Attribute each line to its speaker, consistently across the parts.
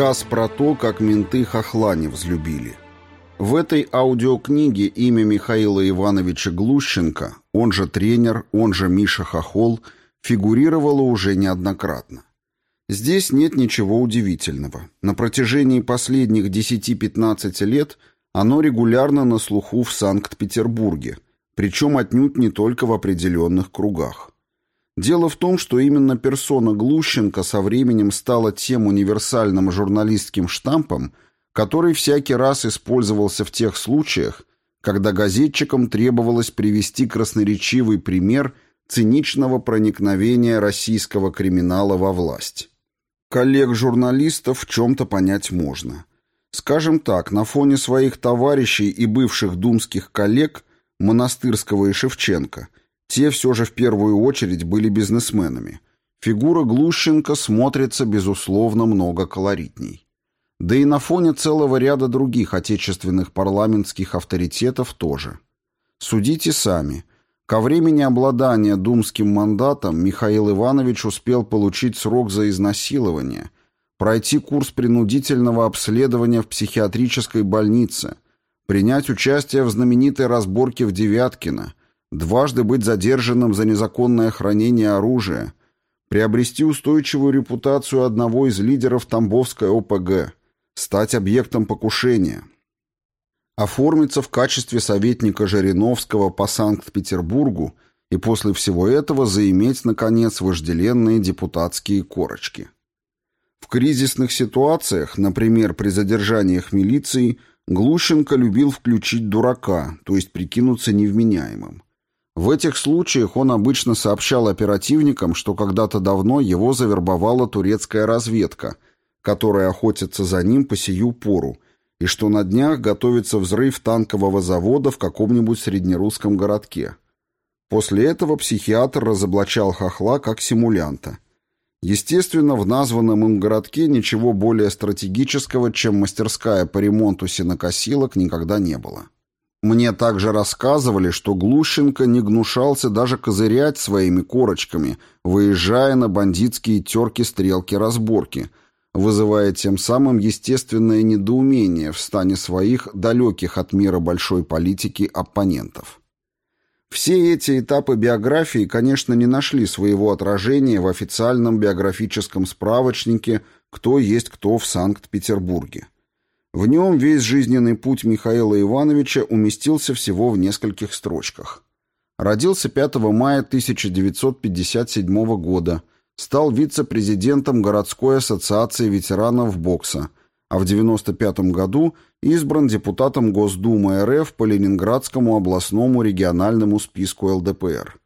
Speaker 1: Рассказ про то, как менты хохла не взлюбили. В этой аудиокниге имя Михаила Ивановича Глущенко, он же тренер, он же Миша Хохол, фигурировало уже неоднократно. Здесь нет ничего удивительного. На протяжении последних 10-15 лет оно регулярно на слуху в Санкт-Петербурге, причем отнюдь не только в определенных кругах. Дело в том, что именно персона Глущенко со временем стала тем универсальным журналистским штампом, который всякий раз использовался в тех случаях, когда газетчикам требовалось привести красноречивый пример циничного проникновения российского криминала во власть. Коллег-журналистов в чем-то понять можно. Скажем так, на фоне своих товарищей и бывших думских коллег Монастырского и Шевченко – те все же в первую очередь были бизнесменами. Фигура Глущенко смотрится, безусловно, много колоритней. Да и на фоне целого ряда других отечественных парламентских авторитетов тоже. Судите сами. Ко времени обладания думским мандатом Михаил Иванович успел получить срок за изнасилование, пройти курс принудительного обследования в психиатрической больнице, принять участие в знаменитой разборке в Девяткино – дважды быть задержанным за незаконное хранение оружия, приобрести устойчивую репутацию одного из лидеров Тамбовской ОПГ, стать объектом покушения, оформиться в качестве советника Жириновского по Санкт-Петербургу и после всего этого заиметь, наконец, вожделенные депутатские корочки. В кризисных ситуациях, например, при задержаниях милиции, Глущенко любил включить дурака, то есть прикинуться невменяемым. В этих случаях он обычно сообщал оперативникам, что когда-то давно его завербовала турецкая разведка, которая охотится за ним по сию пору, и что на днях готовится взрыв танкового завода в каком-нибудь среднерусском городке. После этого психиатр разоблачал хохла как симулянта. Естественно, в названном им городке ничего более стратегического, чем мастерская по ремонту сенокосилок, никогда не было. Мне также рассказывали, что Глущенко не гнушался даже козырять своими корочками, выезжая на бандитские терки-стрелки-разборки, вызывая тем самым естественное недоумение в стане своих далеких от мира большой политики оппонентов. Все эти этапы биографии, конечно, не нашли своего отражения в официальном биографическом справочнике «Кто есть кто в Санкт-Петербурге». В нем весь жизненный путь Михаила Ивановича уместился всего в нескольких строчках. Родился 5 мая 1957 года, стал вице-президентом городской ассоциации ветеранов бокса, а в 1995 году избран депутатом Госдумы РФ по Ленинградскому областному региональному списку ЛДПР.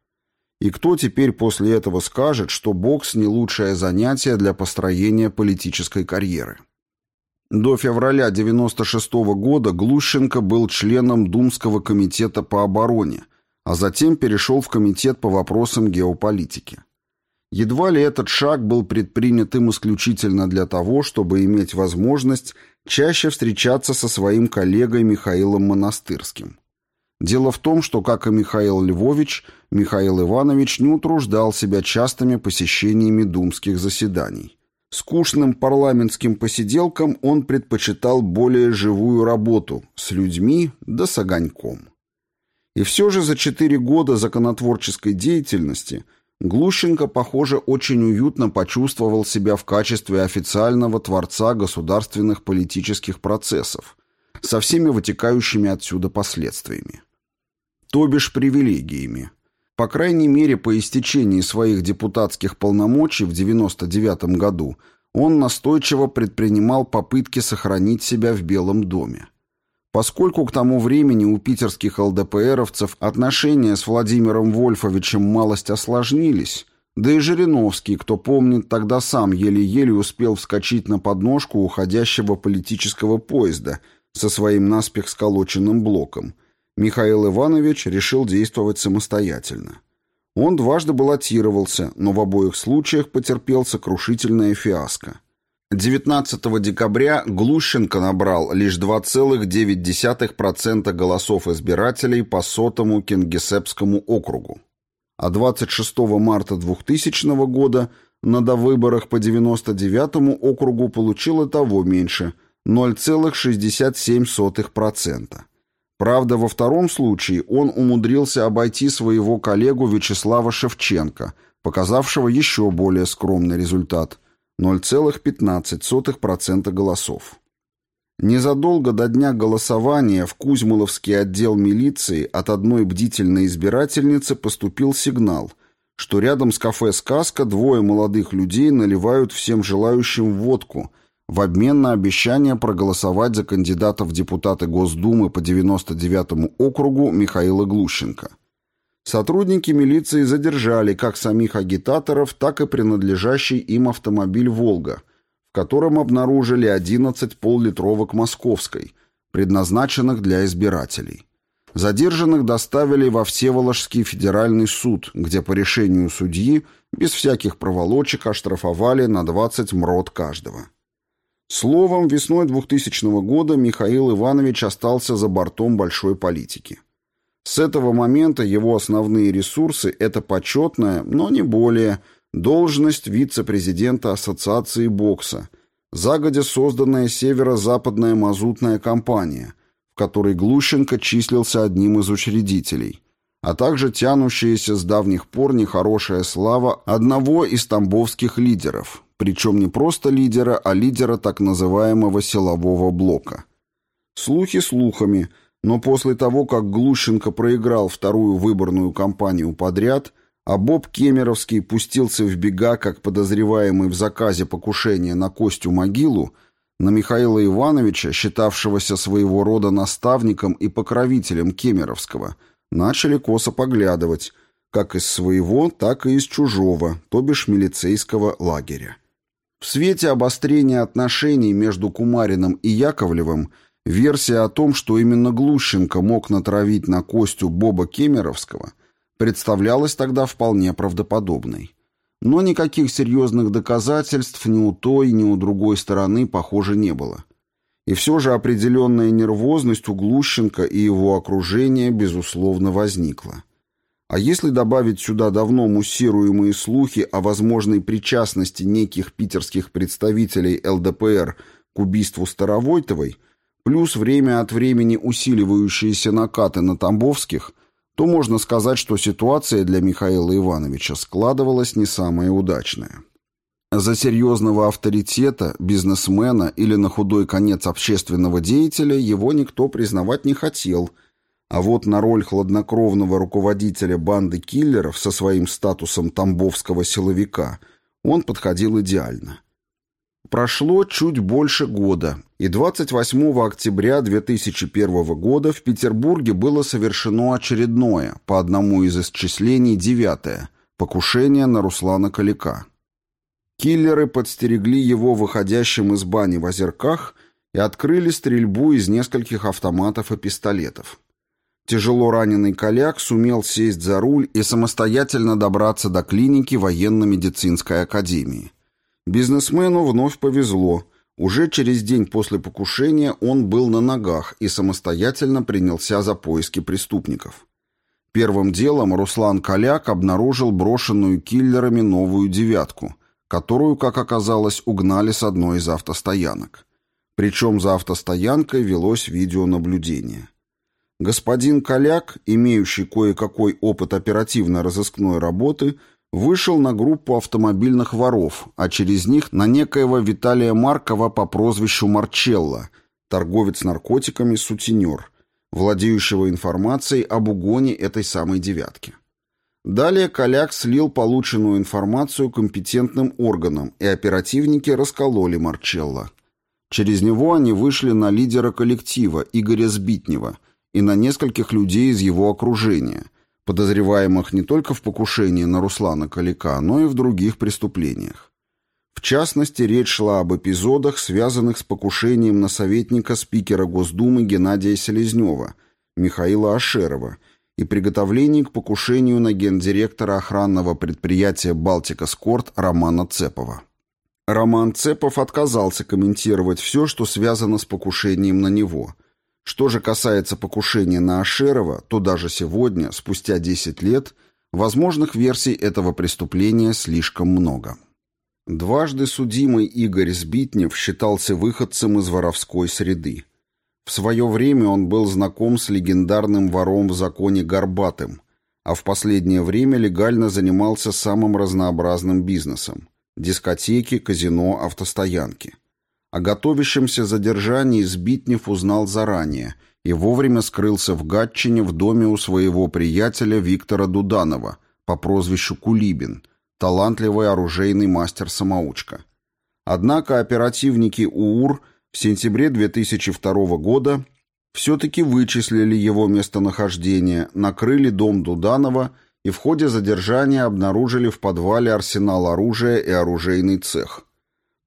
Speaker 1: И кто теперь после этого скажет, что бокс не лучшее занятие для построения политической карьеры? До февраля 96 -го года Глущенко был членом Думского комитета по обороне, а затем перешел в комитет по вопросам геополитики. Едва ли этот шаг был предпринят им исключительно для того, чтобы иметь возможность чаще встречаться со своим коллегой Михаилом Монастырским. Дело в том, что, как и Михаил Львович, Михаил Иванович не утруждал себя частыми посещениями думских заседаний. Скучным парламентским посиделкам он предпочитал более живую работу с людьми да с огоньком. И все же за четыре года законотворческой деятельности Глущенко, похоже, очень уютно почувствовал себя в качестве официального творца государственных политических процессов со всеми вытекающими отсюда последствиями. То бишь привилегиями. По крайней мере, по истечении своих депутатских полномочий в 1999 году он настойчиво предпринимал попытки сохранить себя в Белом доме. Поскольку к тому времени у питерских ЛДПРовцев отношения с Владимиром Вольфовичем малость осложнились, да и Жириновский, кто помнит, тогда сам еле-еле успел вскочить на подножку уходящего политического поезда со своим наспех сколоченным блоком – Михаил Иванович решил действовать самостоятельно. Он дважды баллотировался, но в обоих случаях потерпел сокрушительное фиаско. 19 декабря Глущенко набрал лишь 2,9% голосов избирателей по сотому Кингисеппскому округу, а 26 марта 2000 года на довыборах по 99-му округу получил и того меньше – 0,67%. Правда, во втором случае он умудрился обойти своего коллегу Вячеслава Шевченко, показавшего еще более скромный результат – 0,15% голосов. Незадолго до дня голосования в Кузьмоловский отдел милиции от одной бдительной избирательницы поступил сигнал, что рядом с кафе «Сказка» двое молодых людей наливают всем желающим водку в обмен на обещание проголосовать за кандидата в депутаты Госдумы по 99-му округу Михаила Глущенко. Сотрудники милиции задержали как самих агитаторов, так и принадлежащий им автомобиль «Волга», котором обнаружили 11 поллитровок московской, предназначенных для избирателей. Задержанных доставили во Всеволожский федеральный суд, где по решению судьи без всяких проволочек оштрафовали на 20 мрот каждого. Словом, весной 2000 года Михаил Иванович остался за бортом большой политики. С этого момента его основные ресурсы – это почетная, но не более – Должность вице-президента Ассоциации бокса, загодя созданная северо-западная мазутная компания, в которой Глущенко числился одним из учредителей, а также тянущаяся с давних пор нехорошая слава одного из тамбовских лидеров, причем не просто лидера, а лидера так называемого силового блока. Слухи слухами, но после того, как Глущенко проиграл вторую выборную кампанию подряд – а Боб Кемеровский пустился в бега, как подозреваемый в заказе покушения на Костю могилу, на Михаила Ивановича, считавшегося своего рода наставником и покровителем Кемеровского, начали косо поглядывать, как из своего, так и из чужого, то бишь милицейского лагеря. В свете обострения отношений между Кумариным и Яковлевым версия о том, что именно Глущенко мог натравить на Костю Боба Кемеровского – представлялась тогда вполне правдоподобной. Но никаких серьезных доказательств ни у той, ни у другой стороны, похоже, не было. И все же определенная нервозность у Глущенко и его окружения, безусловно, возникла. А если добавить сюда давно муссируемые слухи о возможной причастности неких питерских представителей ЛДПР к убийству Старовойтовой, плюс время от времени усиливающиеся накаты на Тамбовских – то можно сказать, что ситуация для Михаила Ивановича складывалась не самая удачная. За серьезного авторитета, бизнесмена или на худой конец общественного деятеля его никто признавать не хотел, а вот на роль хладнокровного руководителя банды киллеров со своим статусом тамбовского силовика он подходил идеально. Прошло чуть больше года, и 28 октября 2001 года в Петербурге было совершено очередное, по одному из исчислений девятое, покушение на Руслана Калика. Киллеры подстерегли его выходящим из бани в озерках и открыли стрельбу из нескольких автоматов и пистолетов. Тяжело раненый Коляк сумел сесть за руль и самостоятельно добраться до клиники военно-медицинской академии. Бизнесмену вновь повезло. Уже через день после покушения он был на ногах и самостоятельно принялся за поиски преступников. Первым делом Руслан Коляк обнаружил брошенную киллерами новую «девятку», которую, как оказалось, угнали с одной из автостоянок. Причем за автостоянкой велось видеонаблюдение. Господин Коляк, имеющий кое-какой опыт оперативно-розыскной работы, вышел на группу автомобильных воров, а через них на некоего Виталия Маркова по прозвищу Марчелло, торговец наркотиками сутенер, владеющего информацией об угоне этой самой «девятки». Далее Коляк слил полученную информацию компетентным органам, и оперативники раскололи Марчелло. Через него они вышли на лидера коллектива Игоря Сбитнева и на нескольких людей из его окружения – подозреваемых не только в покушении на Руслана Калика, но и в других преступлениях. В частности, речь шла об эпизодах, связанных с покушением на советника спикера Госдумы Геннадия Селезнева, Михаила Ашерова, и приготовлении к покушению на гендиректора охранного предприятия «Балтика Скорт» Романа Цепова. Роман Цепов отказался комментировать все, что связано с покушением на него – что же касается покушения на Ашерова, то даже сегодня, спустя 10 лет, возможных версий этого преступления слишком много. Дважды судимый Игорь Сбитнев считался выходцем из воровской среды. В свое время он был знаком с легендарным вором в законе Горбатым, а в последнее время легально занимался самым разнообразным бизнесом – дискотеки, казино, автостоянки. О готовящемся задержании Сбитнев узнал заранее и вовремя скрылся в Гатчине в доме у своего приятеля Виктора Дуданова по прозвищу Кулибин – талантливый оружейный мастер-самоучка. Однако оперативники УУР в сентябре 2002 года все-таки вычислили его местонахождение, накрыли дом Дуданова и в ходе задержания обнаружили в подвале арсенал оружия и оружейный цех.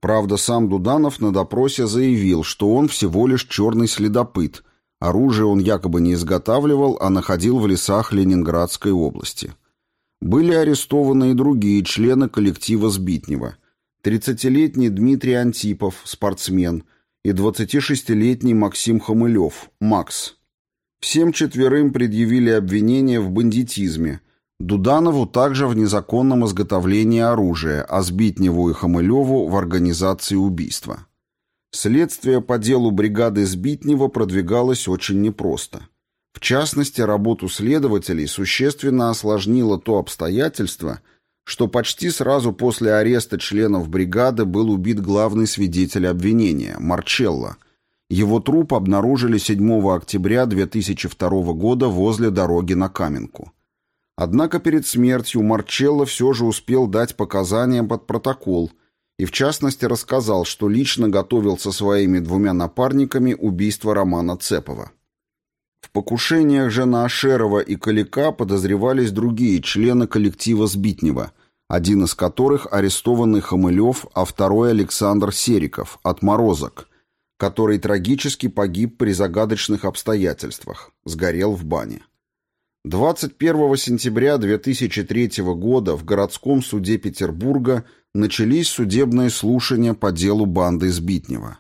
Speaker 1: Правда, сам Дуданов на допросе заявил, что он всего лишь черный следопыт, оружие он якобы не изготавливал, а находил в лесах Ленинградской области. Были арестованы и другие члены коллектива Сбитнева. 30-летний Дмитрий Антипов, спортсмен, и 26-летний Максим Хомылев, Макс. Всем четверым предъявили обвинение в бандитизме. Дуданову также в незаконном изготовлении оружия, а Сбитневу и Хомылеву в организации убийства. Следствие по делу бригады Сбитнева продвигалось очень непросто. В частности, работу следователей существенно осложнило то обстоятельство, что почти сразу после ареста членов бригады был убит главный свидетель обвинения – Марчелло. Его труп обнаружили 7 октября 2002 года возле дороги на Каменку. Однако перед смертью Марчелло все же успел дать показания под протокол и в частности рассказал, что лично готовил со своими двумя напарниками убийство Романа Цепова. В покушениях же на Ашерова и Калика подозревались другие члены коллектива Сбитнева, один из которых арестованный Хомылев, а второй Александр Сериков, отморозок, который трагически погиб при загадочных обстоятельствах, сгорел в бане. 21 сентября 2003 года в городском суде Петербурга начались судебные слушания по делу банды Сбитнева.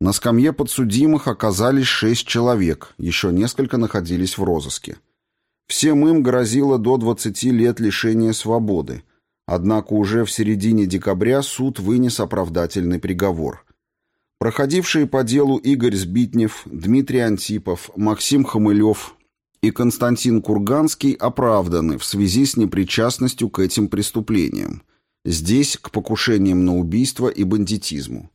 Speaker 1: На скамье подсудимых оказались шесть человек, еще несколько находились в розыске. Всем им грозило до 20 лет лишения свободы, однако уже в середине декабря суд вынес оправдательный приговор. Проходившие по делу Игорь Сбитнев, Дмитрий Антипов, Максим Хомылев и Константин Курганский оправданы в связи с непричастностью к этим преступлениям, здесь к покушениям на убийство и бандитизму.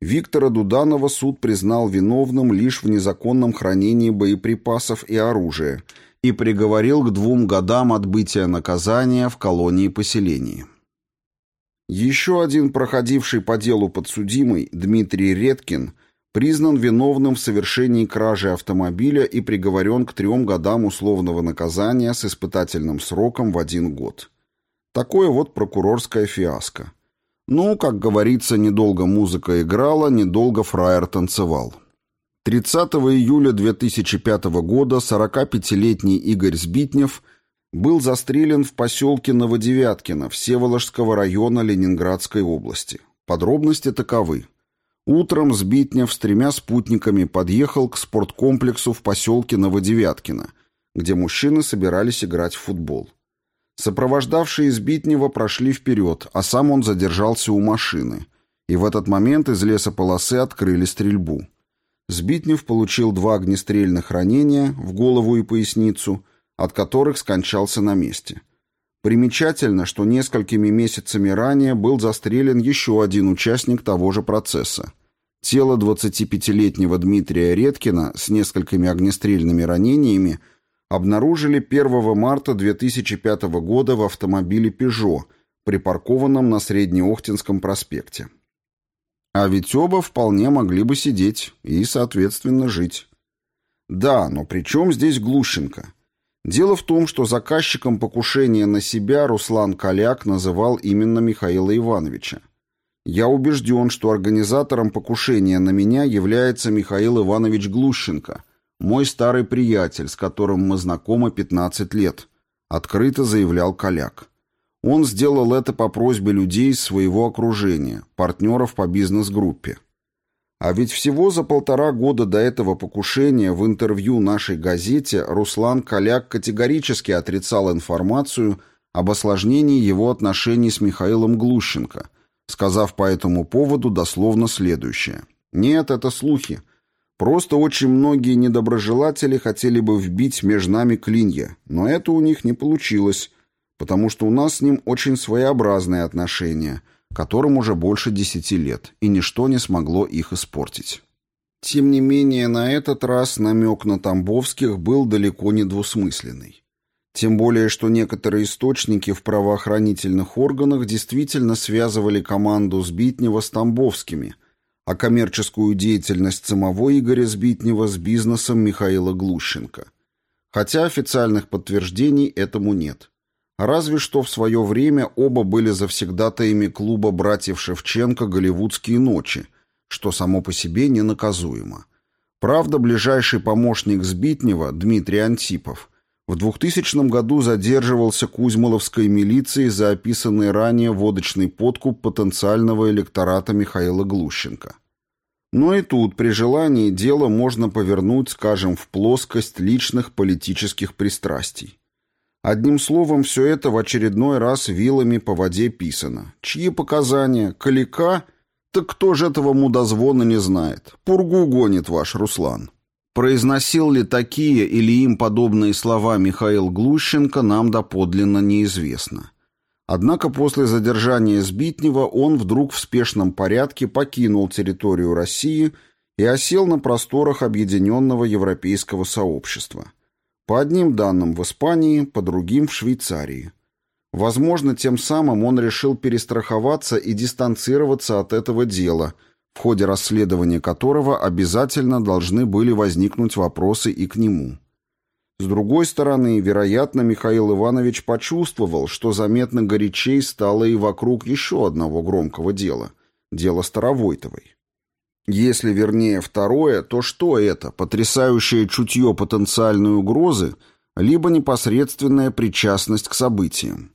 Speaker 1: Виктора Дуданова суд признал виновным лишь в незаконном хранении боеприпасов и оружия и приговорил к двум годам отбытия наказания в колонии-поселении. Еще один проходивший по делу подсудимый, Дмитрий Редкин, признан виновным в совершении кражи автомобиля и приговорен к трем годам условного наказания с испытательным сроком в один год. Такое вот прокурорское фиаско. Ну, как говорится, недолго музыка играла, недолго фраер танцевал. 30 июля 2005 года 45-летний Игорь Сбитнев был застрелен в поселке Новодевяткино Всеволожского района Ленинградской области. Подробности таковы. Утром Сбитнев с тремя спутниками подъехал к спорткомплексу в поселке Новодевяткино, где мужчины собирались играть в футбол. Сопровождавшие Сбитнева прошли вперед, а сам он задержался у машины. И в этот момент из лесополосы открыли стрельбу. Сбитнев получил два огнестрельных ранения в голову и поясницу, от которых скончался на месте. Примечательно, что несколькими месяцами ранее был застрелен еще один участник того же процесса. Тело 25-летнего Дмитрия Редкина с несколькими огнестрельными ранениями обнаружили 1 марта 2005 года в автомобиле «Пежо», припаркованном на Среднеохтинском проспекте. А ведь оба вполне могли бы сидеть и, соответственно, жить. Да, но при чем здесь Глущенко? Дело в том, что заказчиком покушения на себя Руслан Коляк называл именно Михаила Ивановича. Я убежден, что организатором покушения на меня является Михаил Иванович Глущенко – мой старый приятель, с которым мы знакомы 15 лет, открыто заявлял Коляк. Он сделал это по просьбе людей из своего окружения, партнеров по бизнес-группе. А ведь всего за полтора года до этого покушения в интервью нашей газете Руслан Коляк категорически отрицал информацию об осложнении его отношений с Михаилом Глущенко, сказав по этому поводу дословно следующее. «Нет, это слухи. Просто очень многие недоброжелатели хотели бы вбить между нами клинья, но это у них не получилось, потому что у нас с ним очень своеобразные отношения, которым уже больше десяти лет, и ничто не смогло их испортить». Тем не менее, на этот раз намек на Тамбовских был далеко не двусмысленный. Тем более, что некоторые источники в правоохранительных органах действительно связывали команду Сбитнева с Тамбовскими, а коммерческую деятельность самого Игоря Сбитнева с бизнесом Михаила Глущенко. Хотя официальных подтверждений этому нет. Разве что в свое время оба были завсегдатаями клуба братьев Шевченко «Голливудские ночи», что само по себе ненаказуемо. Правда, ближайший помощник Сбитнева, Дмитрий Антипов, в 2000 году задерживался Кузьмоловской милицией за описанный ранее водочный подкуп потенциального электората Михаила Глущенко. Но и тут, при желании, дело можно повернуть, скажем, в плоскость личных политических пристрастий. Одним словом, все это в очередной раз вилами по воде писано. Чьи показания? Калика? Так кто же этого мудозвона не знает? Пургу гонит ваш Руслан. Произносил ли такие или им подобные слова Михаил Глущенко, нам доподлинно неизвестно. Однако после задержания Сбитнева он вдруг в спешном порядке покинул территорию России и осел на просторах Объединенного Европейского Сообщества. По одним данным в Испании, по другим в Швейцарии. Возможно, тем самым он решил перестраховаться и дистанцироваться от этого дела – в ходе расследования которого обязательно должны были возникнуть вопросы и к нему. С другой стороны, вероятно, Михаил Иванович почувствовал, что заметно горячей стало и вокруг еще одного громкого дела – дела Старовойтовой. Если вернее второе, то что это, потрясающее чутье потенциальной угрозы, либо непосредственная причастность к событиям?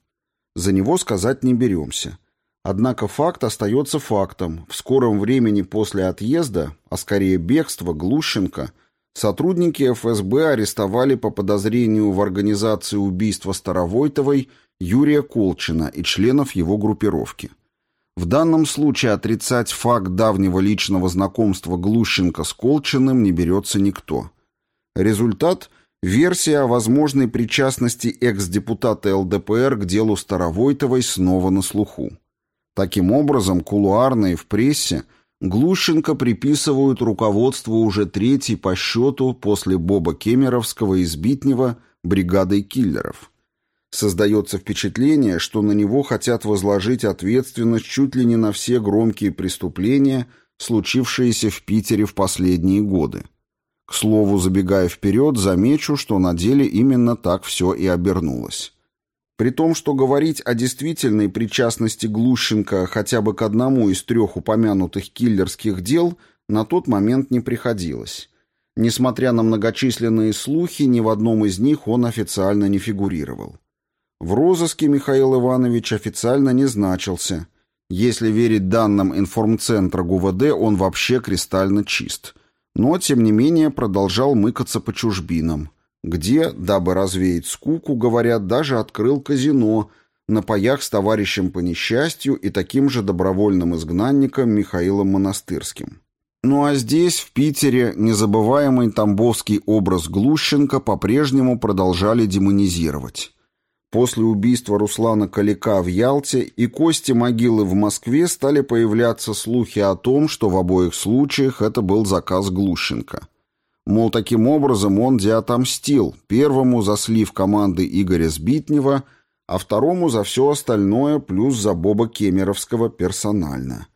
Speaker 1: За него сказать не беремся – Однако факт остается фактом. В скором времени после отъезда, а скорее бегства Глущенко, сотрудники ФСБ арестовали по подозрению в организации убийства Старовойтовой Юрия Колчина и членов его группировки. В данном случае отрицать факт давнего личного знакомства Глущенко с Колчиным не берется никто. Результат – версия о возможной причастности экс-депутата ЛДПР к делу Старовойтовой снова на слуху. Таким образом, кулуарно и в прессе Глущенко приписывают руководству уже третий по счету после Боба Кемеровского и Сбитнева бригадой киллеров. Создается впечатление, что на него хотят возложить ответственность чуть ли не на все громкие преступления, случившиеся в Питере в последние годы. К слову, забегая вперед, замечу, что на деле именно так все и обернулось. При том, что говорить о действительной причастности Глущенко хотя бы к одному из трех упомянутых киллерских дел на тот момент не приходилось. Несмотря на многочисленные слухи, ни в одном из них он официально не фигурировал. В розыске Михаил Иванович официально не значился. Если верить данным информцентра ГУВД, он вообще кристально чист. Но, тем не менее, продолжал мыкаться по чужбинам где, дабы развеять скуку, говорят, даже открыл казино на паях с товарищем по несчастью и таким же добровольным изгнанником Михаилом Монастырским. Ну а здесь, в Питере, незабываемый тамбовский образ Глущенко по-прежнему продолжали демонизировать. После убийства Руслана Калика в Ялте и кости могилы в Москве стали появляться слухи о том, что в обоих случаях это был заказ Глущенко – Мол, таким образом он где отомстил, первому за слив команды Игоря Сбитнева, а второму за все остальное, плюс за Боба Кемеровского персонально.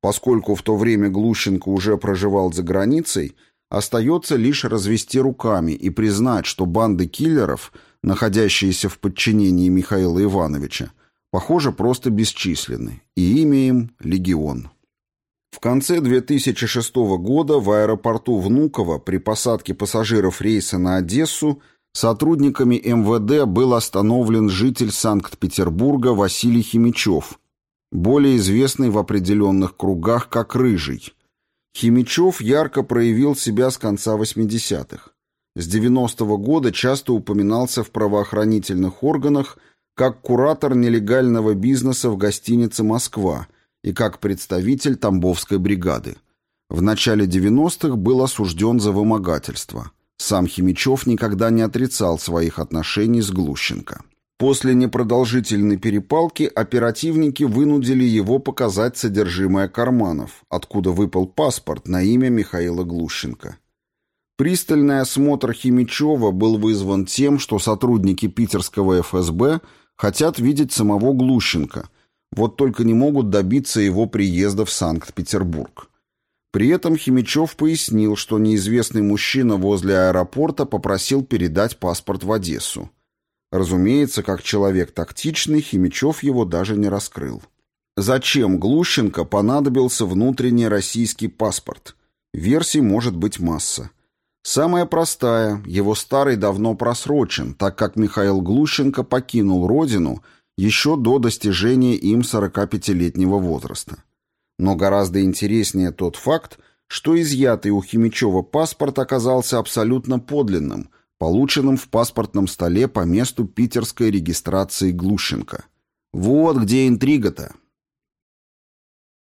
Speaker 1: Поскольку в то время Глущенко уже проживал за границей, остается лишь развести руками и признать, что банды киллеров, находящиеся в подчинении Михаила Ивановича, похоже, просто бесчисленны, и имя им – «Легион». В конце 2006 года в аэропорту Внуково при посадке пассажиров рейса на Одессу сотрудниками МВД был остановлен житель Санкт-Петербурга Василий Химичев, более известный в определенных кругах как «Рыжий». Химичев ярко проявил себя с конца 80-х. С 90-го года часто упоминался в правоохранительных органах как куратор нелегального бизнеса в гостинице «Москва», и как представитель Тамбовской бригады. В начале 90-х был осужден за вымогательство. Сам Химичев никогда не отрицал своих отношений с Глущенко. После непродолжительной перепалки оперативники вынудили его показать содержимое карманов, откуда выпал паспорт на имя Михаила Глущенко. Пристальный осмотр Химичева был вызван тем, что сотрудники питерского ФСБ хотят видеть самого Глущенко, вот только не могут добиться его приезда в Санкт-Петербург. При этом Химичев пояснил, что неизвестный мужчина возле аэропорта попросил передать паспорт в Одессу. Разумеется, как человек тактичный, Химичев его даже не раскрыл. Зачем Глущенко понадобился внутренний российский паспорт? Версий может быть масса. Самая простая, его старый давно просрочен, так как Михаил Глущенко покинул родину еще до достижения им 45-летнего возраста. Но гораздо интереснее тот факт, что изъятый у Химичева паспорт оказался абсолютно подлинным, полученным в паспортном столе по месту питерской регистрации Глущенко. Вот где интрига-то.